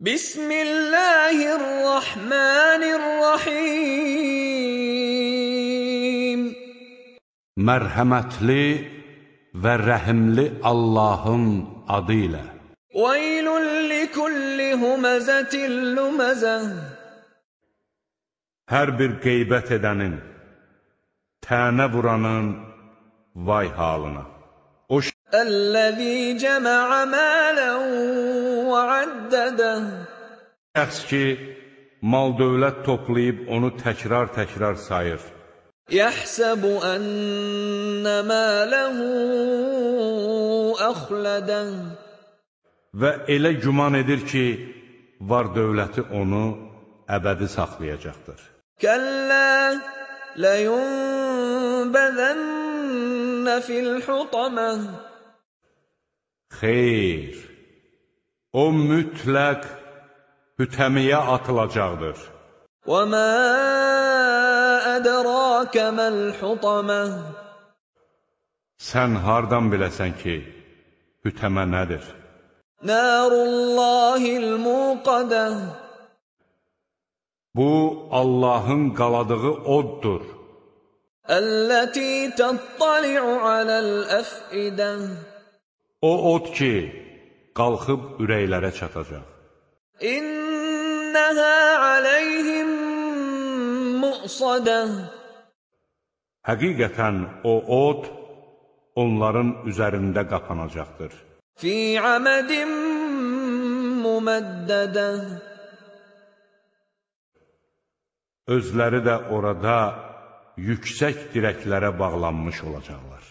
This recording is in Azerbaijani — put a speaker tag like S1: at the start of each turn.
S1: Bismillahirrahmanirrahim
S2: Mərhəmətli və rəhimli Allahın adı ilə.
S1: Veylun likulli humazatin lumazah
S2: Hər bir qeybət edənin, tənə vuranın vay halına. Əlləzi
S1: cəma'a mələn və addədah.
S2: Şəxs ki, mal-dövlət toplayıb onu təkrar-təkrar sayır.
S1: Yəhsəbu ənnə mələhu əxlədən.
S2: Və elə güman edir ki, var dövləti onu əbədi saxlayacaqdır.
S1: Kəllə ləyunbəzənnə fil xutamə.
S2: Xeyr, o mütləq hütəmiyə atılacaqdır.
S1: وما أدراك ما الحطمة
S2: Sən hardan biləsən ki, hütəmə nədir?
S1: نار الله الموقدة
S2: Bu, Allahın qaladığı oddur.
S1: التي تطلع على الأفئدة
S2: O od ki, qalxıb ürəklərə çatacaq.
S1: İnnəhə aləyhim muqsadə
S2: Həqiqətən o od onların üzərində qapanacaqdır.
S1: Fi amədin muməddə
S2: Özləri də orada yüksək dirəklərə bağlanmış olacaqlar.